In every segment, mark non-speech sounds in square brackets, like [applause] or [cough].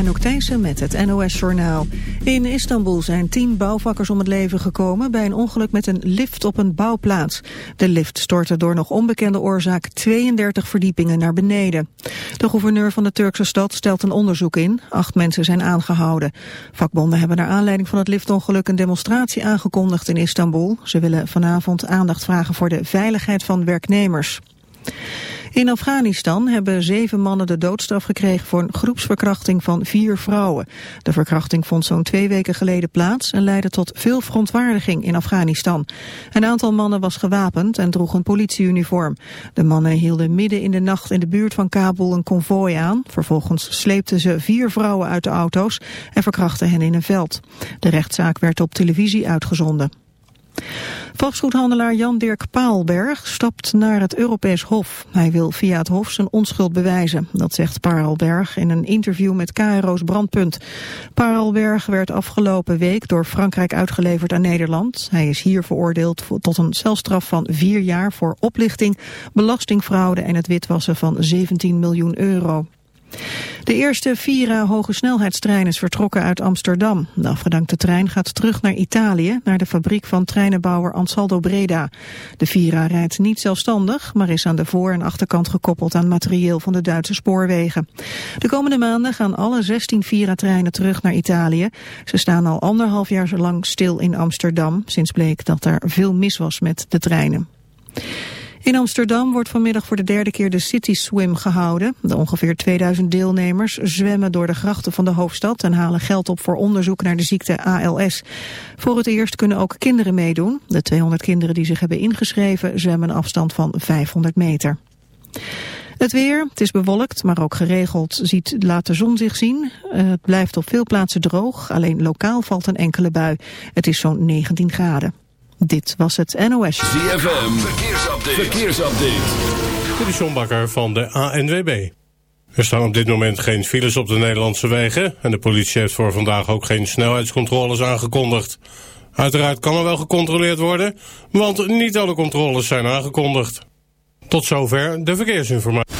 Anouk Thijssen met het NOS-journaal. In Istanbul zijn tien bouwvakkers om het leven gekomen... bij een ongeluk met een lift op een bouwplaats. De lift stortte door nog onbekende oorzaak 32 verdiepingen naar beneden. De gouverneur van de Turkse stad stelt een onderzoek in. Acht mensen zijn aangehouden. Vakbonden hebben naar aanleiding van het liftongeluk... een demonstratie aangekondigd in Istanbul. Ze willen vanavond aandacht vragen voor de veiligheid van werknemers. In Afghanistan hebben zeven mannen de doodstraf gekregen voor een groepsverkrachting van vier vrouwen. De verkrachting vond zo'n twee weken geleden plaats en leidde tot veel verontwaardiging in Afghanistan. Een aantal mannen was gewapend en droeg een politieuniform. De mannen hielden midden in de nacht in de buurt van Kabul een konvooi aan. Vervolgens sleepten ze vier vrouwen uit de auto's en verkrachten hen in een veld. De rechtszaak werd op televisie uitgezonden. Vastgoedhandelaar Jan-Dirk Paalberg stapt naar het Europees Hof. Hij wil via het Hof zijn onschuld bewijzen. Dat zegt Paalberg in een interview met KRO's Brandpunt. Paalberg werd afgelopen week door Frankrijk uitgeleverd aan Nederland. Hij is hier veroordeeld tot een celstraf van vier jaar voor oplichting, belastingfraude en het witwassen van 17 miljoen euro. De eerste Vira hogesnelheidstrein is vertrokken uit Amsterdam. De afgedankte trein gaat terug naar Italië, naar de fabriek van treinenbouwer Ansaldo Breda. De Vira rijdt niet zelfstandig, maar is aan de voor- en achterkant gekoppeld aan materieel van de Duitse spoorwegen. De komende maanden gaan alle 16 Vira-treinen terug naar Italië. Ze staan al anderhalf jaar lang stil in Amsterdam, sinds bleek dat er veel mis was met de treinen. In Amsterdam wordt vanmiddag voor de derde keer de City Swim gehouden. De ongeveer 2000 deelnemers zwemmen door de grachten van de hoofdstad... en halen geld op voor onderzoek naar de ziekte ALS. Voor het eerst kunnen ook kinderen meedoen. De 200 kinderen die zich hebben ingeschreven zwemmen een afstand van 500 meter. Het weer, het is bewolkt, maar ook geregeld ziet, laat de zon zich zien. Het blijft op veel plaatsen droog, alleen lokaal valt een enkele bui. Het is zo'n 19 graden. Dit was het NOS. ZFM, verkeersupdate. verkeersupdate. Dit is John Bakker van de ANWB. Er staan op dit moment geen files op de Nederlandse wegen... en de politie heeft voor vandaag ook geen snelheidscontroles aangekondigd. Uiteraard kan er wel gecontroleerd worden... want niet alle controles zijn aangekondigd. Tot zover de verkeersinformatie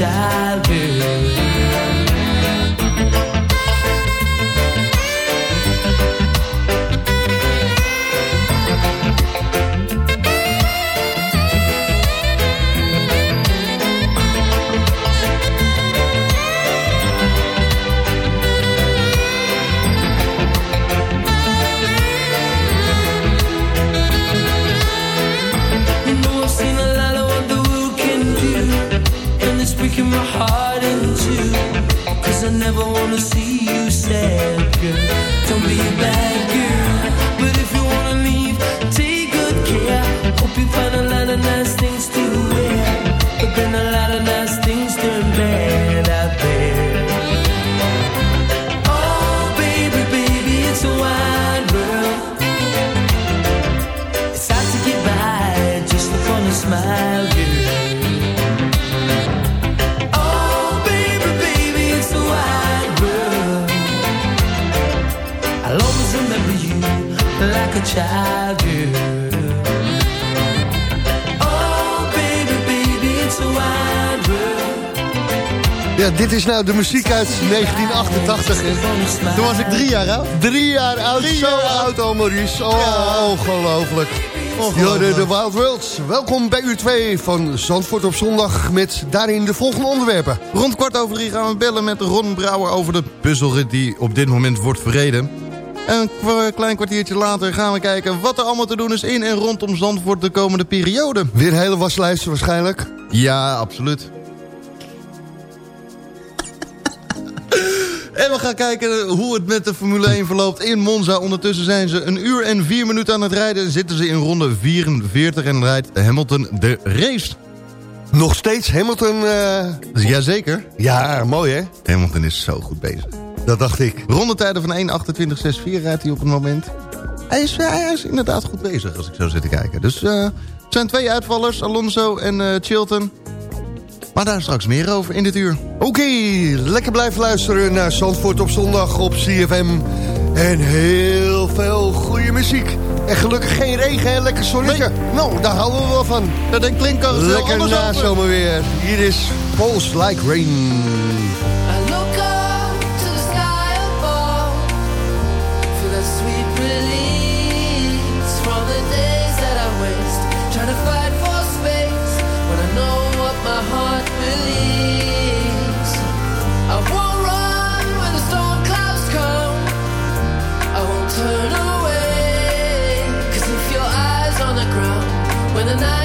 Like Ja, dit is nou de muziek uit 1988. hè. Toen was ik drie jaar oud. Drie jaar oud, zo oud al, Maurice. Oh, ongelooflijk. Ja, de, Wild Worlds. Welkom bij uur 2 van Zandvoort op zondag met daarin de volgende onderwerpen. Rond kwart over drie gaan we bellen met Ron Brouwer over de puzzelrit die op dit moment wordt verreden. En een klein kwartiertje later gaan we kijken wat er allemaal te doen is in en rondom Zandvoort de komende periode. Weer een hele waslijst waarschijnlijk. Ja, absoluut. En we gaan kijken hoe het met de Formule 1 verloopt in Monza. Ondertussen zijn ze een uur en vier minuten aan het rijden. Zitten ze in ronde 44 en rijdt Hamilton de race. Nog steeds Hamilton. eh, Jazeker. Ja, mooi hè? Hamilton is zo goed bezig. Dat dacht ik. Rondetijden van 1.28.64 rijdt hij op het moment. Hij is, hij is inderdaad goed bezig als ik zo zit te kijken. Dus eh, het zijn twee uitvallers, Alonso en eh, Chilton. Maar daar straks meer over in dit uur. Oké, lekker blijven luisteren naar Zandvoort op zondag op CFM. En heel veel goede muziek. En gelukkig geen regen, hè? lekker zonnetje. Nou, daar houden we wel van. Dat denk klinkt Lekker na zomerweer. Hier is Pulse Like Rain. The night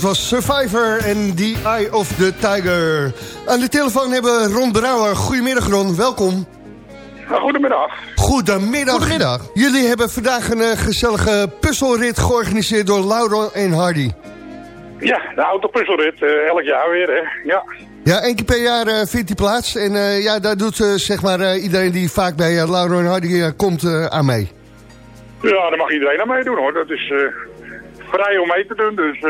dat was Survivor en The Eye of the Tiger. Aan de telefoon hebben we Ron Brouwer. Goedemiddag Ron, welkom. Goedemiddag. Goedemiddag. Goedemiddag. Jullie hebben vandaag een eh, gezellige puzzelrit georganiseerd door Lauro en Hardy. Ja, de autopuzzelrit, eh elk jaar weer, hè. Ja. Ja, één keer per jaar eh, vindt die plaats. En eh, ja, daar doet zeg maar eh, iedereen die vaak bij Lauro en Hardy komt eh, aan mee. ja, daar mag iedereen aan meedoen, hoor. Dat is eh, vrij om mee te doen, dus...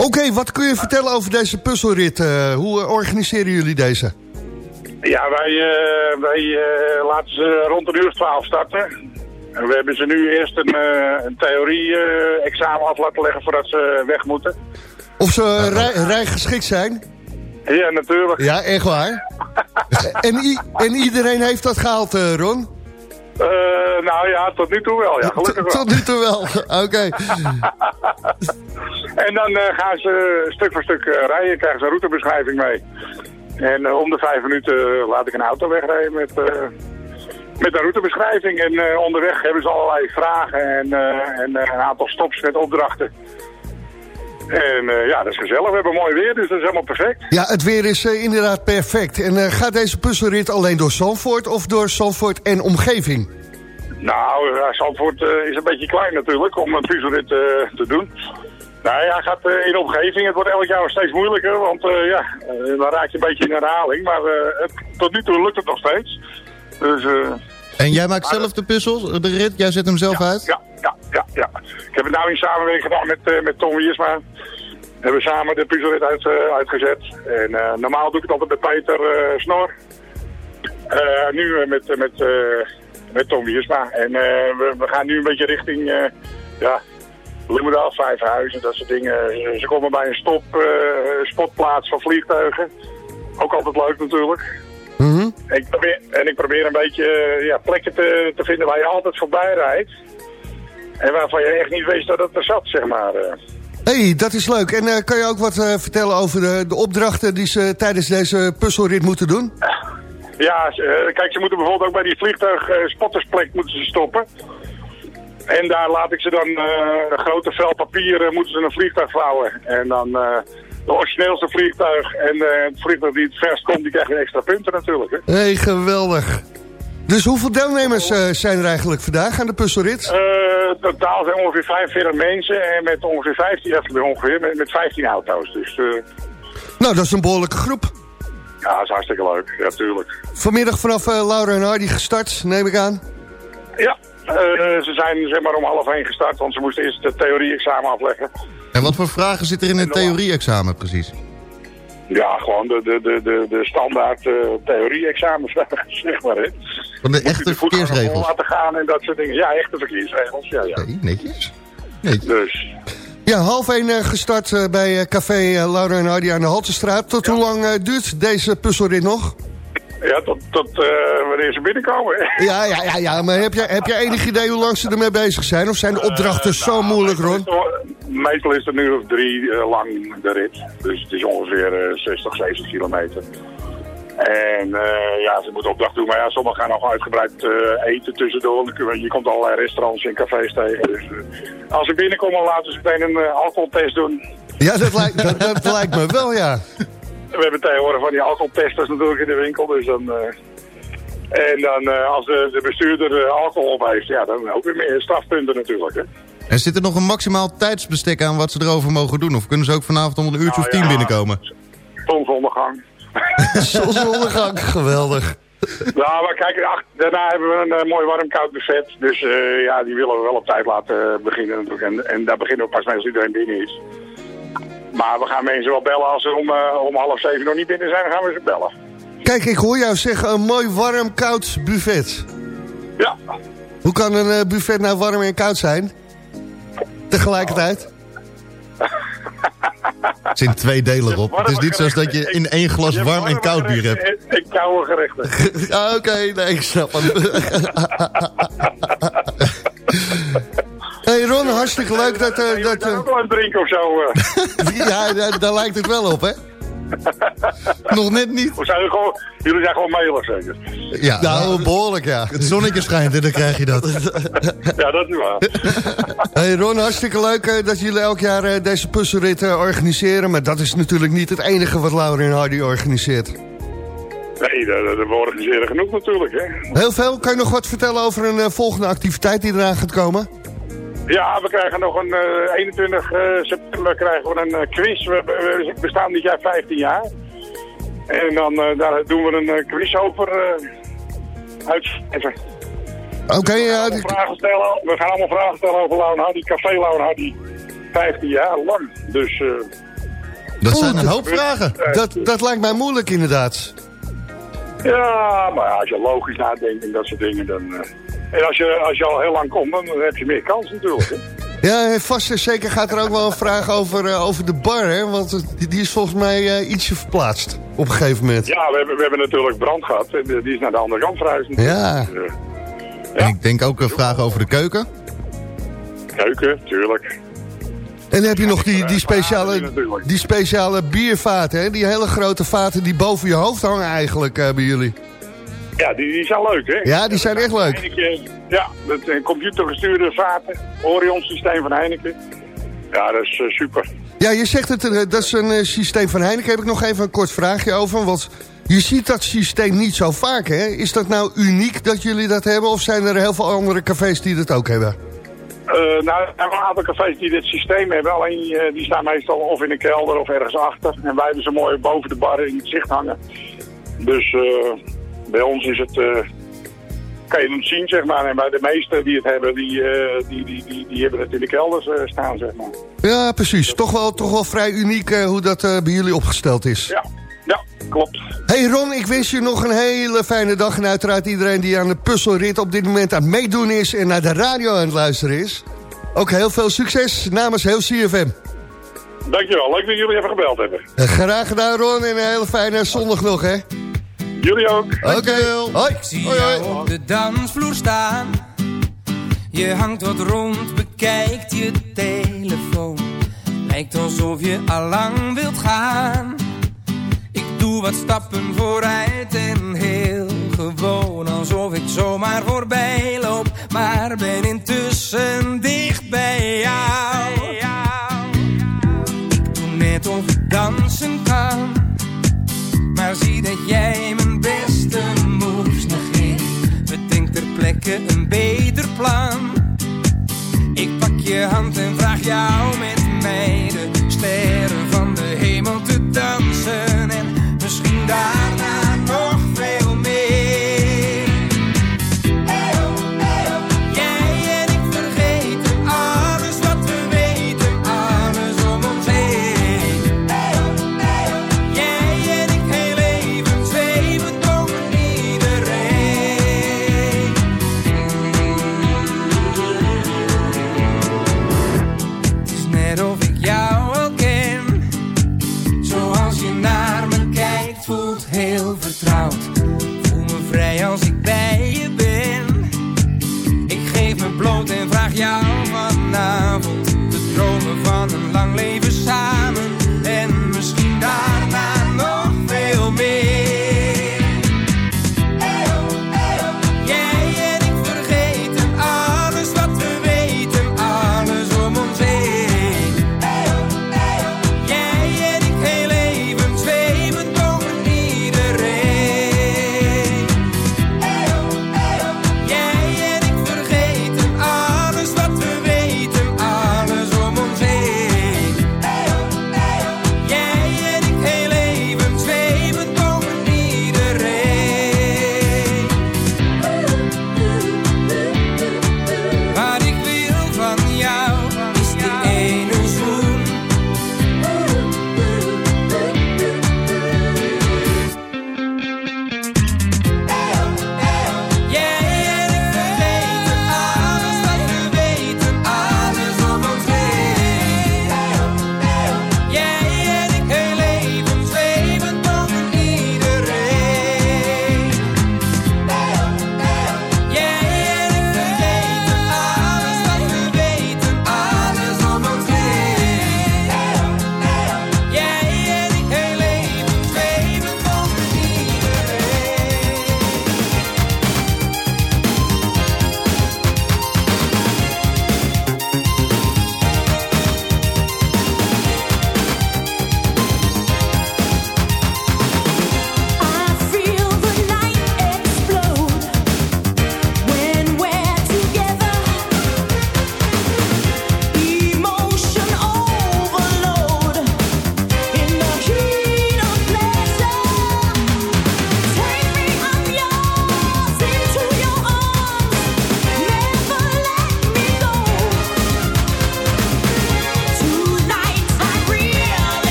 Oké, wat kun je vertellen over deze puzzelrit? Eh, hoe organiseren jullie deze? Ja, wij, eh, wij eh, laten ze rond een uur of twaalf starten. En we hebben ze nu eerst een, een theorie-examen af laten leggen voordat ze weg moeten. Of ze rij, rijgeschikt zijn? Ja, natuurlijk. Ja, echt waar. [laughs] en, en iedereen heeft dat gehaald, eh, Ron? Eh, nou ja, tot nu toe wel, ja. [laughs] Gelukkig wel. Tot nu toe wel. [laughs] Oké. En dan eh, gaan ze stuk voor stuk eh, rijden, krijgen ze een routebeschrijving mee. En om de vijf minuten laat ik een auto wegrijden met, met een routebeschrijving. En onderweg hebben ze allerlei vragen en, en een aantal stops met opdrachten. En eh, ja, dat is gezellig. We hebben mooi weer, dus dat is helemaal perfect. Ja, het weer is eh, inderdaad perfect. En eh, gaat deze puzzelrit alleen door Zandvoort of door Zandvoort en omgeving? Nou, Zandvoort is een beetje klein natuurlijk om een puzzelrit te doen. Nou ja, gaat in de omgeving. Het wordt elk jaar steeds moeilijker, want ja, dan raak je een beetje in herhaling. Maar tot nu toe lukt het nog steeds. Dus En jij maakt zelf de puzzels, de rit? Jij zet hem zelf uit? ja, ja, ja, ja. Ik heb het nou in samenwerking gedaan met, eh, met Tom Wiersma. We hebben samen de puzzelrit uit, eh, uitgezet. En eh, normaal doe ik het altijd met Peter Snor. Nu met, met, met Tom Wiersma. En we, we gaan nu een beetje richting... ja, Bloemendaal, Vijfhuizen, dat soort dingen. Ze- komen bij een stop, spotplaats van vliegtuigen. Ook altijd leuk natuurlijk. Mhm. En ik probeer, en ik probeer een beetje eh, ja, plekken te, te vinden waar je altijd voorbij rijdt. En waarvan je echt niet wist dat het er zat, zeg maar. eh. hey, dat is leuk. En eh, kan je ook wat vertellen over de, de opdrachten die ze tijdens deze puzzelrit moeten doen? Ja, kijk, ze moeten bijvoorbeeld ook bij die vliegtuig eh, spottersplek moeten ze stoppen. En daar laat ik ze dan een grote vel papier, moeten ze een vliegtuig vouwen. En dan de origineelste vliegtuig en eh, het vliegtuig die het verst komt, die krijgt extra punten natuurlijk. Hey, geweldig. Dus hoeveel deelnemers eh, zijn er eigenlijk vandaag aan de puzzelrit? Eh, totaal zijn ongeveer 45 mensen en met ongeveer 15, even ongeveer, met, met 15 auto's. Dus Nou, dat is een behoorlijke groep. ja, dat is hartstikke leuk. Ja, tuurlijk. Vanmiddag vanaf Laura en Hardy gestart, neem ik aan. Ja, ze zijn zeg maar om half één gestart, want ze moesten eerst het theorie-examen afleggen. En wat voor vragen zit er in een theorie-examen precies? Ja, gewoon de, de, de, de, de standaard eh theorie-examens, [laughs] zeg maar. Hè. Van de echte de verkeersregels? laten gaan en dat soort dingen. Ja, echte verkeersregels, ja, ja. Nee, netjes. netjes. Dus, Ja, half één eh, gestart eh, bij eh, café eh, Laura en Hardy aan de Haltestraat. Tot hoe lang eh, duurt deze puzzelrit nog? Ja, tot, tot eh, wanneer ze binnenkomen. hè. [laughs] Ja, ja, ja, ja maar heb jij, heb jij enig idee hoe lang ze ermee bezig zijn? Of zijn de opdrachten zo Nou, moeilijk, Ron? Meestal is het nu of drie eh, lang de rit. Dus het is ongeveer eh, 60, 70 kilometer. En eh, ja, ze moeten opdracht doen. Maar ja, sommigen gaan nog uitgebreid eh, eten tussendoor. Je- Je komt allerlei restaurants en cafés tegen. Dus eh, als ze binnenkomen, laten ze meteen een eh, alcoholtest doen. Ja, dat lijkt, dat, dat lijkt me wel, ja. We hebben tegenwoordig van die alcoholtesters natuurlijk in de winkel. Dus dan... eh, en dan eh, als de, de bestuurder eh, alcohol op heeft, ja, dan ook weer meer strafpunten natuurlijk. Hè. En zit er nog een maximaal tijdsbestek aan wat ze erover mogen doen? Of kunnen ze ook vanavond om een uurtje of Nou tien ja. binnenkomen? Zonsondergang. Zonsondergang, [laughs] geweldig. Ja, maar kijk, ach, daarna hebben we een mooi warm koud buffet. Dus eh, ja, die willen we wel op tijd laten beginnen natuurlijk. En, en daar beginnen we pas mee als iedereen binnen is. Maar we gaan mensen wel bellen als ze om, eh, om half zeven nog niet binnen zijn, dan gaan we ze bellen. Kijk, ik hoor jou zeggen een mooi warm koud buffet. Ja, Hoe kan een eh, buffet nou warm en koud zijn? Tegelijkertijd? [laughs] Het zijn twee delen op. Het is niet zoals dat je in één glas warm en koud bier hebt. en- en koude gerechten. Ja, [laughs] Oké, nee, ik snap het. [laughs] hartstikke leuk dat... eh, Je dat eh, ook wel aan het drinken of zo. eh. [laughs] ja, daar, daar lijkt het wel op, hè? [laughs] Nog net niet. Zijn jullie, gewoon, jullie zijn gewoon mailig, zeker? Ja, nou, behoorlijk, ja. Het zonnetje schijnt en dan krijg je dat. [laughs] Ja, dat is waar. Hey Ron, hartstikke leuk eh, dat jullie elk jaar deze puzzelrit organiseren. Maar dat is natuurlijk niet het enige wat Laura en Hardy organiseert. Nee, dat, dat, we organiseren genoeg natuurlijk, hè. Heel veel. Kan je nog wat vertellen over een volgende activiteit die eraan gaat komen? Ja, we krijgen nog een eh, 21 eh, september krijgen we een eh, quiz. We, we, we bestaan dit jaar 15 jaar. En dan eh, daar doen we een eh, quiz over eh uitschrijven. Oké, ja, stellen, we gaan allemaal vragen stellen over Lauwen Hardy, Café Lauwen Hardy. 15 jaar lang. Dus eh, Dat zijn een hoop vragen. dat, dat lijkt mij moeilijk inderdaad. Ja, maar als je logisch nadenkt en dat soort dingen, dan... eh, en als je, als je al heel lang komt, dan heb je meer kans natuurlijk. Hè? Ja, vast en zeker gaat er ook wel een vraag over, eh, over de bar, hè? Want het- die, die is volgens mij eh, ietsje verplaatst op een gegeven moment. Ja, we hebben, we hebben natuurlijk brand gehad. En die is naar de andere kant verhuisd. Ja. natuurlijk. En ik denk ook een vraag over de keuken. Eh, keuken, tuurlijk. En dan heb je nog die, die, speciale, die speciale biervaten, hè? Die hele grote vaten die boven je hoofd hangen eigenlijk eh, bij jullie. Ja, die, die zijn leuk, hè? Ja, die zijn echt leuk. Heineken, ja, dat zijn computergestuurde vaten. Orion systeem van Heineken. Ja, dat is eh, super. Ja, je zegt het, eh, dat is een systeem van Heineken. Heb ik nog even een kort vraagje over, want je ziet dat systeem niet zo vaak, hè? Is dat nou uniek dat jullie dat hebben, of zijn er heel veel andere cafés die dat ook hebben? Eh, nou, er zijn wel een aantal cafés die dit systeem hebben. Alleen eh, die staan meestal of in een kelder of ergens achter. En wij hebben ze mooi boven de bar in het zicht hangen. Dus eh, bij ons is het... kan je het zien, zeg maar. En bij de meesten die het hebben, die, die, die, die, die hebben het in de kelders staan, zeg maar. Ja, precies. Toch wel, toch wel vrij uniek hoe dat bij jullie opgesteld is. Ja, ja, klopt. Hey Ron, ik wens je nog een hele fijne dag. En uiteraard iedereen die aan de puzzelrit op dit moment aan het meedoen is... en naar de radio aan het luisteren is. Ook heel veel succes namens heel CFM. Dankjewel, leuk dat jullie even gebeld hebben. Eh, Graag gedaan Ron en een hele fijne zondag nog, hè? Jullie ook. Oké, hoi. Ik zie Hoi, hoi. jou op de dansvloer staan. Je hangt wat rond, bekijkt je telefoon. Lijkt alsof je allang wilt gaan. Doe wat stappen vooruit en heel gewoon. Alsof ik zomaar voorbij loop. Maar ben intussen dicht bij jou. Ik doe net of ik dansen kan. Maar zie dat jij mijn beste moves negeert. Bedenk ter plekke een beter plan. Ik pak je hand en vraag jou met mij de sterren van de hemel te dansen. En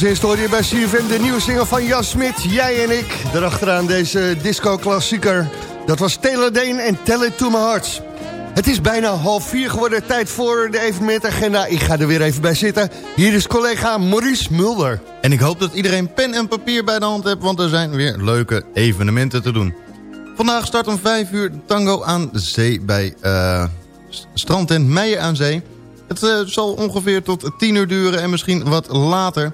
Als eerste hoor bij CFM de nieuwe single van Jan Smit, Jij en ik. Daarachteraan deze disco-klassieker. Dat was Taylor Dane en Tell It To My Heart. Het is bijna half vier geworden, tijd voor de evenementagenda. Ik ga er weer even bij zitten. Hier is collega Maurice Mulder. En ik hoop dat iedereen pen en papier bij de hand heeft... want er zijn weer leuke evenementen te doen. Vandaag start om 5 uur tango aan zee bij uh, strandtent Meijer aan Zee. Het uh, zal ongeveer tot 10 uur duren en misschien wat later...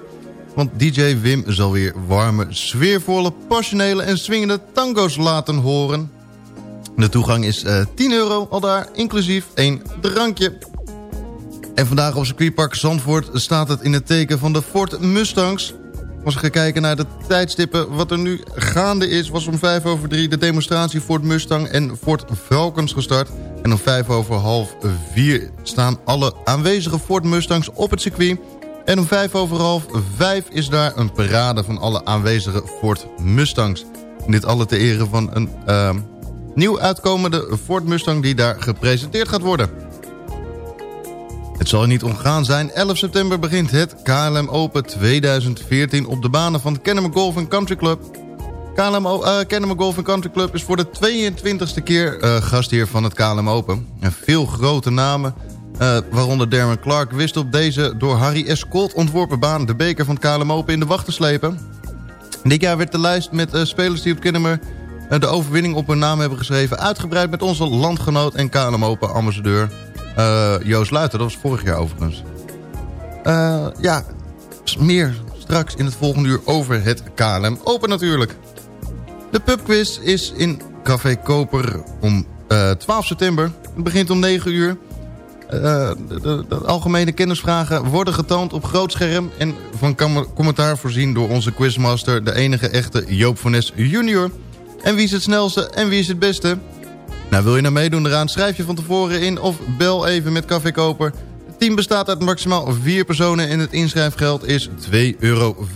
Want DJ Wim zal weer warme, sfeervolle, passionele en swingende tango's laten horen. De toegang is uh, 10 euro al daar, inclusief één drankje. En vandaag op circuitpark Zandvoort staat het in het teken van de Ford Mustangs. Als we gaan kijken naar de tijdstippen, wat er nu gaande is... was om 5 over 3 de demonstratie Ford Mustang en Ford Falcons gestart. En om 5 over half 4 staan alle aanwezige Ford Mustangs op het circuit... En om vijf over half vijf is daar een parade van alle aanwezige Ford Mustangs. dit alle te ere van een uh, nieuw uitkomende Ford Mustang die daar gepresenteerd gaat worden. Het zal niet omgaan zijn. 11 september begint het KLM Open 2014 op de banen van Kennemer Golf Country Club. KLM, uh, Kennemer Golf Country Club is voor de 22e keer uh, gastheer van het KLM Open. En veel grote namen uh, waaronder Darren Clark wist op deze door Harry S. Colt ontworpen baan... de beker van KLM Open in de wacht te slepen. Dit jaar werd de lijst met uh, spelers die op Kinnemer uh, de overwinning op hun naam hebben geschreven... uitgebreid met onze landgenoot en KLM Open ambassadeur Joost Luiter. Dat was vorig jaar overigens. ja, meer straks in het volgende uur over het KLM Open natuurlijk. De pubquiz is in Café Koper om 12 september. Het begint om 9 uur... De, de, algemene kennisvragen worden getoond op groot scherm... en van commentaar voorzien door onze quizmaster... de enige echte Joop van Nes junior. En wie is het snelste en wie is het beste? Nou, wil je nou meedoen eraan? Schrijf je van tevoren in of bel even met Café Koper. Het team bestaat uit maximaal vier personen... en het inschrijfgeld is 2,50 euro.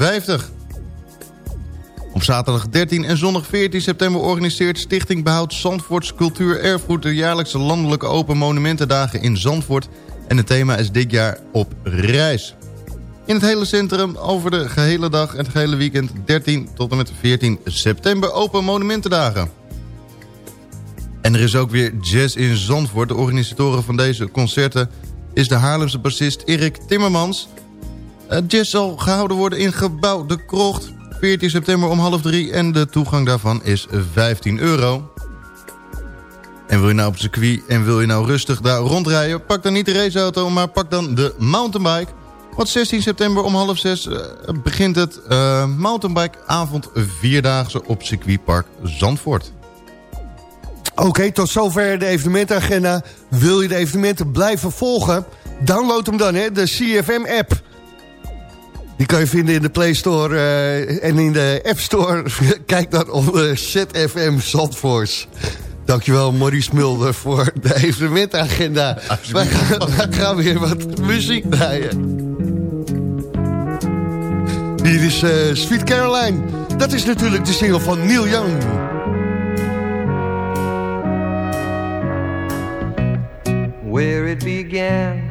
Op zaterdag 13 en zondag 14 september organiseert Stichting Behoud Zandvoorts Cultuur Erfgoed... de jaarlijkse landelijke open monumentendagen in Zandvoort. En het thema is dit jaar op reis. In het hele centrum over de gehele dag en het gehele weekend 13 tot en met 14 september open monumentendagen. En er is ook weer jazz in Zandvoort. De organisatoren van deze concerten is de Haarlemse bassist Erik Timmermans. Jazz zal gehouden worden in gebouw De Krocht 14 september om half drie en de toegang daarvan is 15 euro. En wil je nou op circuit en wil je nou rustig daar rondrijden... pak dan niet de raceauto, maar pak dan de mountainbike. Want 16 september om half zes uh, begint het uh, mountainbike avond vierdaagse op circuitpark Zandvoort. Oké, tot zover de evenementagenda. Wil je de evenementen blijven volgen? Download hem dan, hè, de CFM-app. Die kan je vinden in de Play Store uh, en in de App Store. [laughs] Kijk dan onder ZFM Zandvoort. Dankjewel Maurice Mulder voor de evenementagenda. Wij gaan, wij gaan weer wat muziek draaien. Hier is uh, Sweet Caroline. Dat is natuurlijk de single van Neil Young. Where it began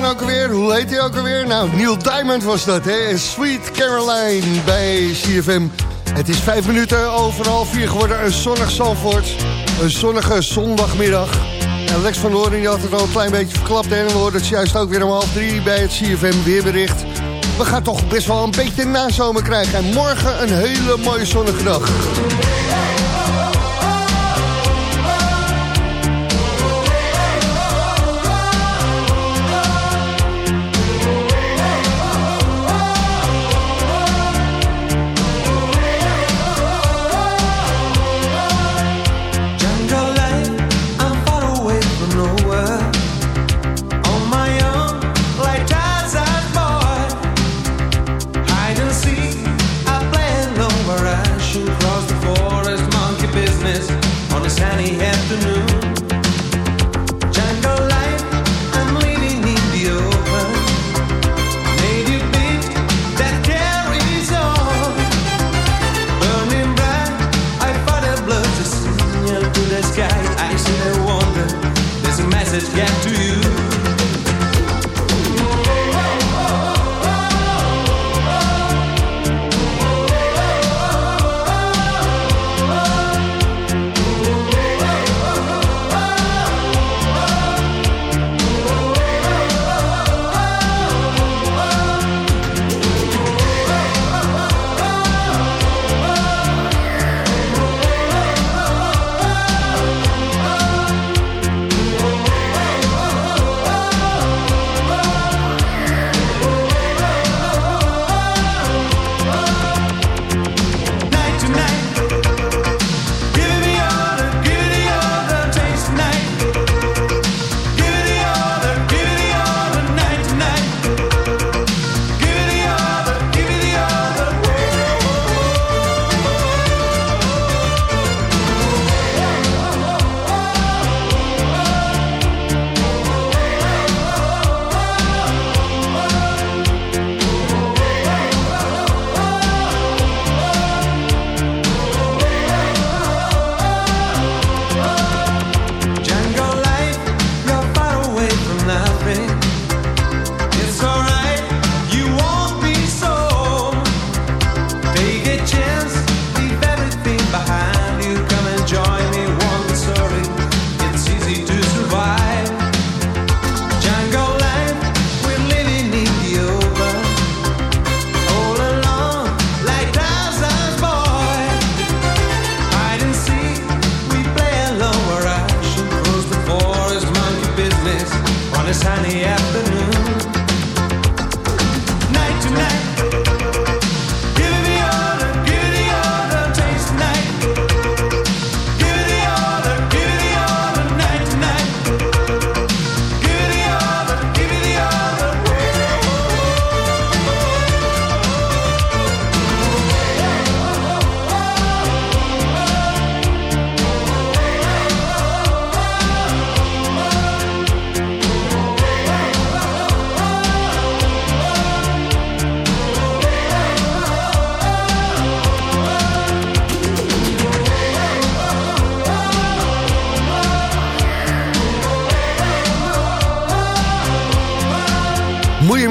Hoe heet hij ook alweer? Nou, Neil Diamond was dat, hè? Sweet Caroline bij CFM. Het is vijf minuten over half vier geworden. Een zonnig Zandvoort. Een zonnige zondagmiddag. Alex Lex van Hoorn had het al een klein beetje verklapt. En we hoorden het juist ook weer om half drie bij het CFM weerbericht. We gaan toch best wel een beetje nazomer krijgen. En morgen een hele mooie zonnige dag.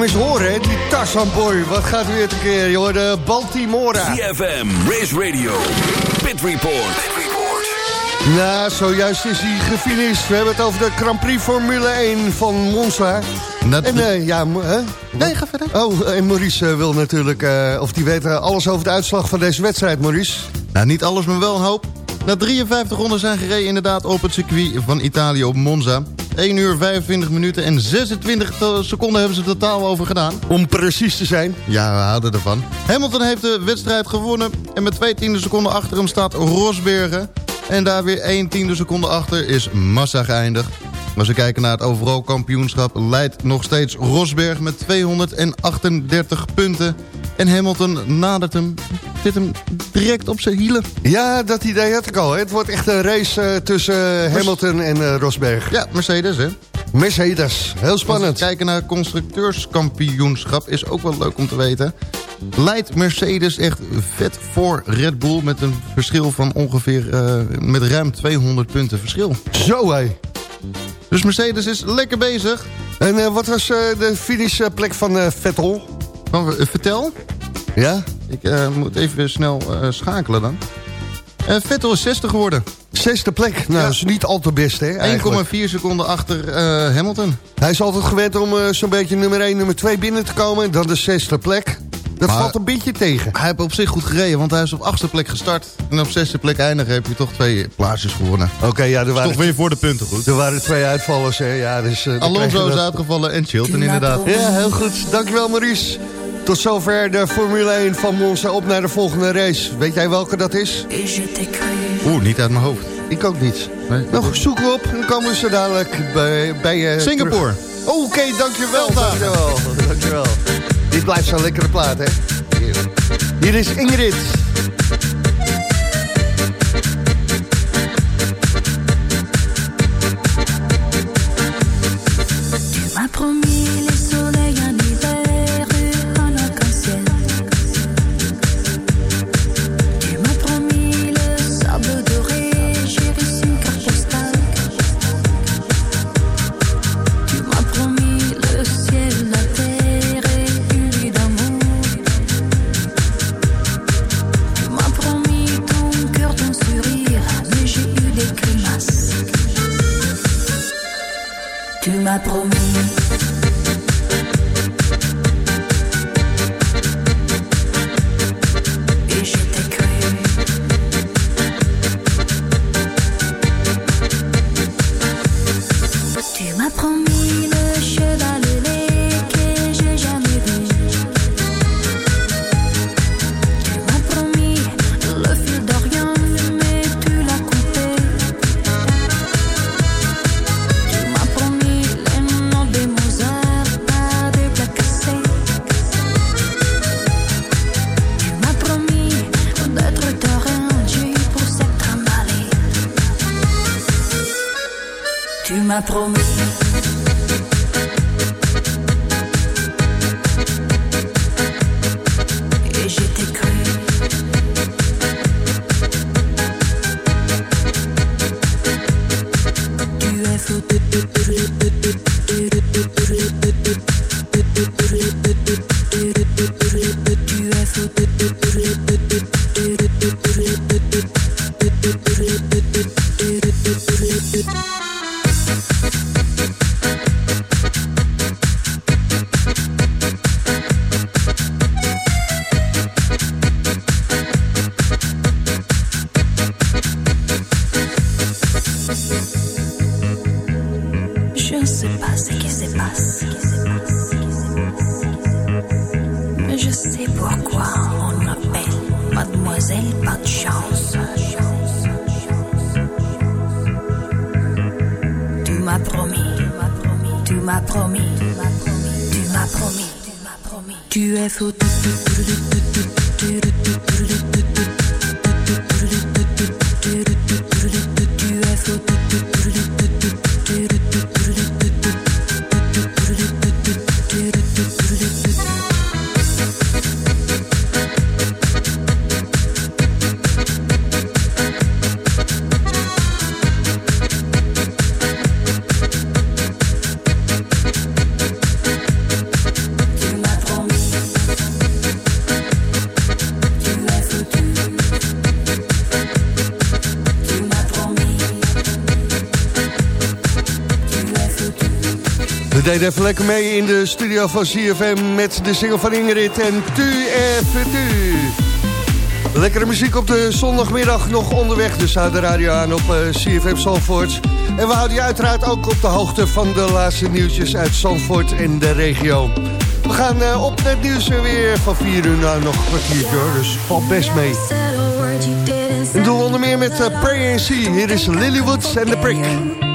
Hem eens horen, hè? die Tarzan Boy. Wat gaat er weer te keer, joh? De Baltimora. CFM, Race Radio, Pit Report. Nou, zojuist is hij gefinished. We hebben het over de Grand Prix Formule 1 van Monza. En eh, ja, hè? Nee, ga verder. Oh, en Maurice eh, wil natuurlijk, eh, of die weet alles over de uitslag van deze wedstrijd, Maurice. Nou, niet alles, maar wel een hoop. Na 53 ronden zijn gereden inderdaad op het circuit van Italië op Monza. 1 uur 25 minuten en 26 to- seconden hebben ze totaal over gedaan. Om precies te zijn. Ja, we houden ervan. Hamilton heeft de wedstrijd gewonnen. En met 2 tiende seconden achter hem staat Rosbergen. En daar weer 1 tiende seconde achter is Massa geëindigd. Als we kijken naar het overal kampioenschap... leidt nog steeds Rosberg met 238 punten. En Hamilton nadert hem, zit hem direct op zijn hielen. Ja, dat idee had ik al. Hè? Het wordt echt een race eh, tussen eh, Hamilton en eh, Rosberg. Ja, Mercedes hè. Mercedes, heel spannend. Als we kijken naar constructeurskampioenschap is ook wel leuk om te weten. Leidt Mercedes echt vet voor Red Bull met een verschil van ongeveer met ruim 200 punten verschil. Zo hé. Dus Mercedes is lekker bezig. En eh, wat was eh, de finishplek van eh, Vettel? Van, vertel. Ja? Ik moet even snel schakelen dan. Vettel is 60 geworden. Zesde plek. Nou, dat is niet al te best, hè? eigenlijk. 1,4 seconden achter Hamilton. Hij is altijd gewend om zo'n beetje nummer 1, nummer 2 binnen te komen. En dan de zesde plek. Dat Maar- valt een beetje tegen. Hij heeft op zich goed gereden, want hij is op achtste plek gestart. En op zesde plek eindigen heb je toch twee plaatsjes gewonnen. Oké, ja, er waren, Toch weer voor de punten goed. er waren twee uitvallers, hè? Ja, dus, eh, Alonso is dat. uitgevallen en Chilton inderdaad. Ja, heel goed. Dankjewel, Maurice. Tot zover de Formule 1 van Monza. Op naar de volgende race. Weet jij welke dat is? Oeh, niet uit mijn hoofd. Ik ook niet. Nee. Nog zoeken we op en dan komen we zo dadelijk bij, bij je Singapore. Oké, dankjewel. Dankjewel. [laughs] dankjewel. Dit blijft zo'n lekkere plaat, hè? Hier is Ingrid. Promis. Deden even lekker mee in de studio van CFM met de single van Ingrid en Tu even Tu. Lekkere muziek op de zondagmiddag nog onderweg, dus houd de radio aan op uh, CFM Zandvoort. En we houden je uiteraard ook op de hoogte van de laatste nieuwtjes uit Zandvoort en de regio. We gaan uh, op het nieuws weer van 4 uur naar nog een kwartiertje, dus valt best mee. En doen onder meer met uh, Pray and See. Hier is Lilywood en The Brick.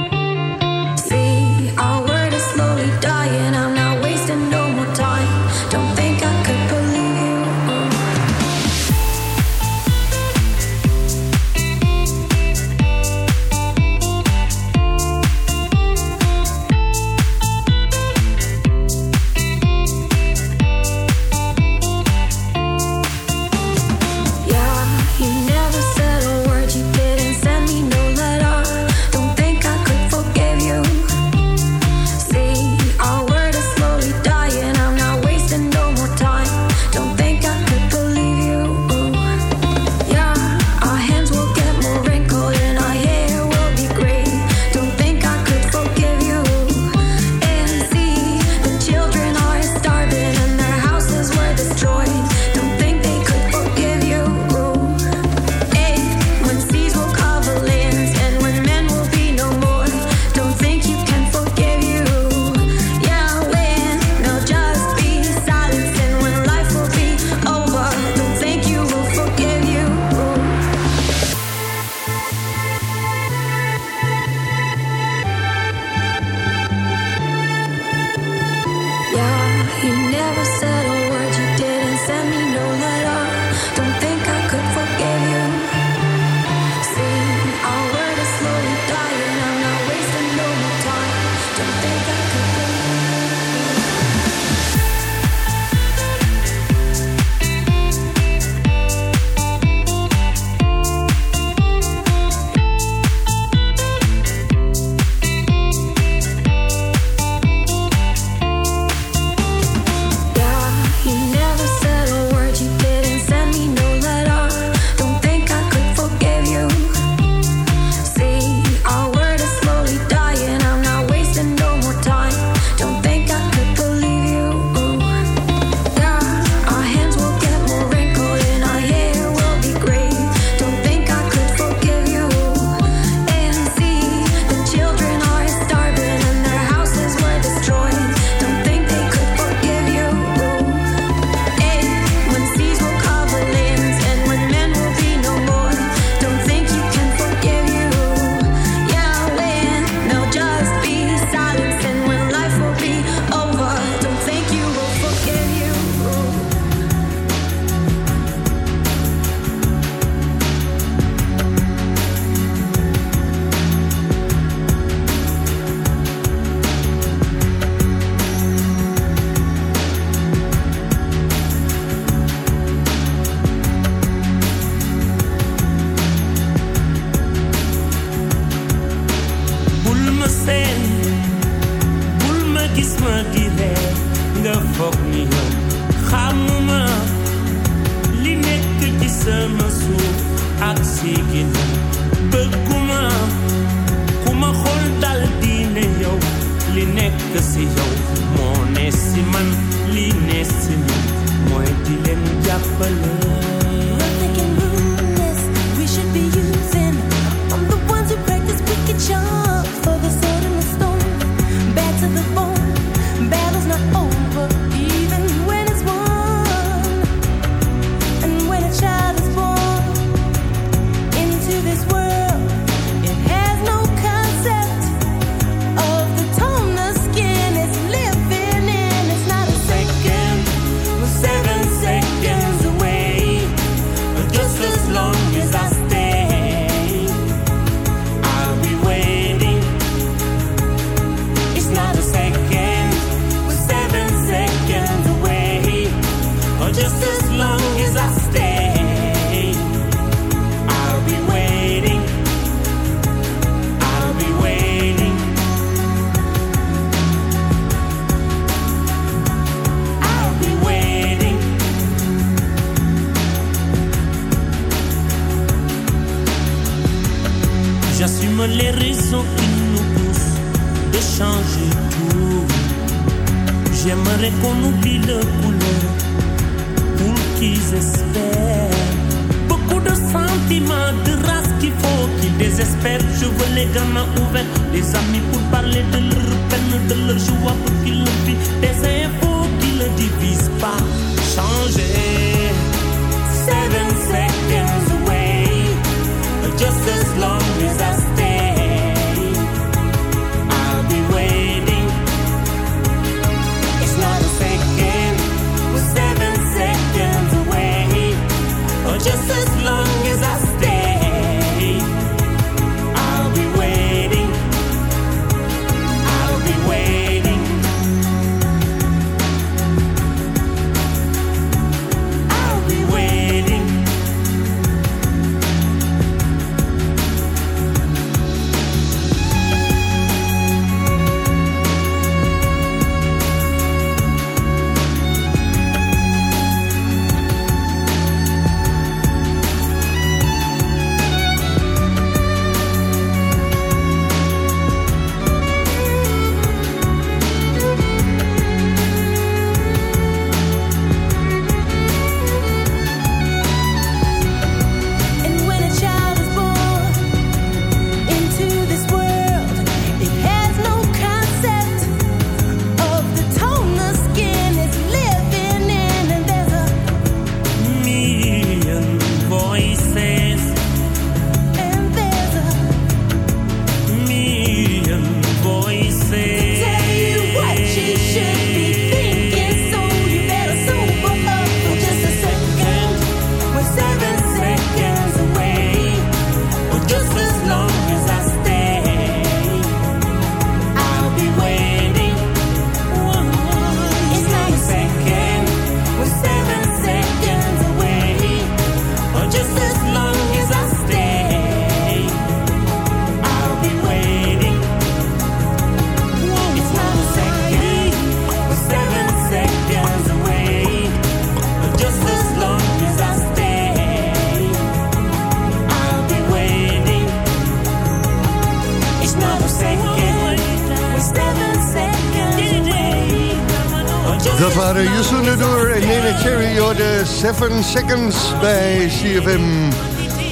7 Seconds bij CFM.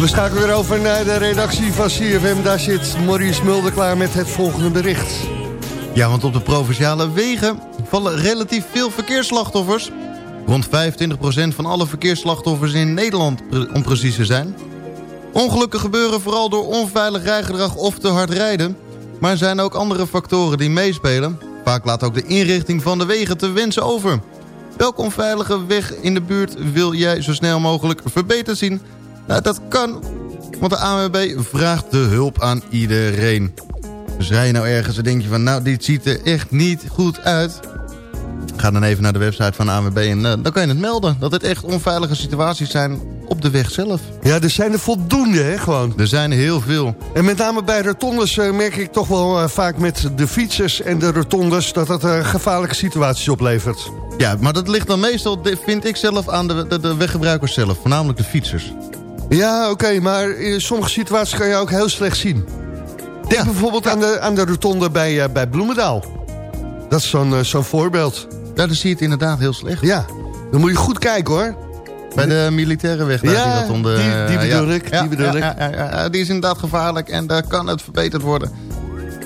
We schakelen weer over naar de redactie van CFM. Daar zit Maurice Mulder klaar met het volgende bericht. Ja, want op de provinciale wegen vallen relatief veel verkeersslachtoffers. Rond 25% van alle verkeersslachtoffers in Nederland, om precies te zijn. Ongelukken gebeuren vooral door onveilig rijgedrag of te hard rijden. Maar er zijn ook andere factoren die meespelen. Vaak laat ook de inrichting van de wegen te wensen over. Welke onveilige weg in de buurt wil jij zo snel mogelijk verbeterd zien? Nou, dat kan, want de ANWB vraagt de hulp aan iedereen. Dus rij je nou ergens en denk je van... nou, dit ziet er echt niet goed uit... Ga dan even naar de website van ANWB en eh, dan kan je het melden. Dat het echt onveilige situaties zijn op de weg zelf. Ja, er zijn er voldoende, hè, gewoon. Er zijn er heel veel. En met name bij rotondes eh, merk ik toch wel eh, vaak met de fietsers en de rotondes... dat dat gevaarlijke situaties oplevert. Ja, maar dat ligt dan meestal, vind ik zelf, aan de, de, de weggebruikers zelf. Voornamelijk de fietsers. Ja, oké, maar in sommige situaties kan je ook heel slecht zien. Denk bijvoorbeeld aan, de, aan de rotonde bij, bij Bloemendaal. Dat is zo'n zo'n voorbeeld. Ja, dan zie je het inderdaad heel slecht. Ja, dan moet je goed kijken hoor. Bij de militaire weg. Daar Ja, die, rotonde, die- die eh, ja. die bedoel ja, ik. ja, ja, ja, die is inderdaad gevaarlijk en daar kan het verbeterd worden.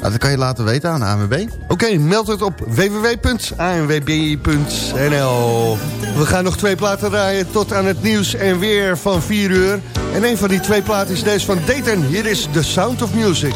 Nou, dat kan je laten weten aan de ANWB. Oké, meld het op www.anwb.nl. We gaan nog twee platen draaien tot aan het nieuws en weer van 4 uur. En een van die twee platen is deze van Dayton. Hier is The Sound of. Music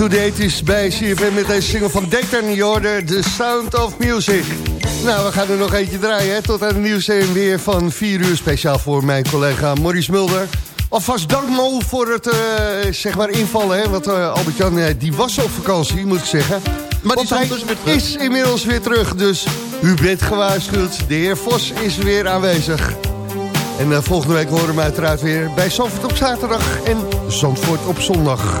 to the 80s bij CFM met deze single van Dayton. Je The Sound of Music. Nou, we gaan er nog eentje draaien hè, tot aan het nieuws en weer van 4 uur. Speciaal voor mijn collega Maurice Mulder. Alvast dank Mo voor het uh, zeg maar invallen. Hè, want uh, Albert-Jan uh, die was op vakantie, moet ik zeggen. Maar die hij dus is inmiddels weer terug. Dus u bent gewaarschuwd. De heer Vos is weer aanwezig. En volgende week horen we hem uiteraard weer bij Zandvoort op zaterdag en Zandvoort op zondag.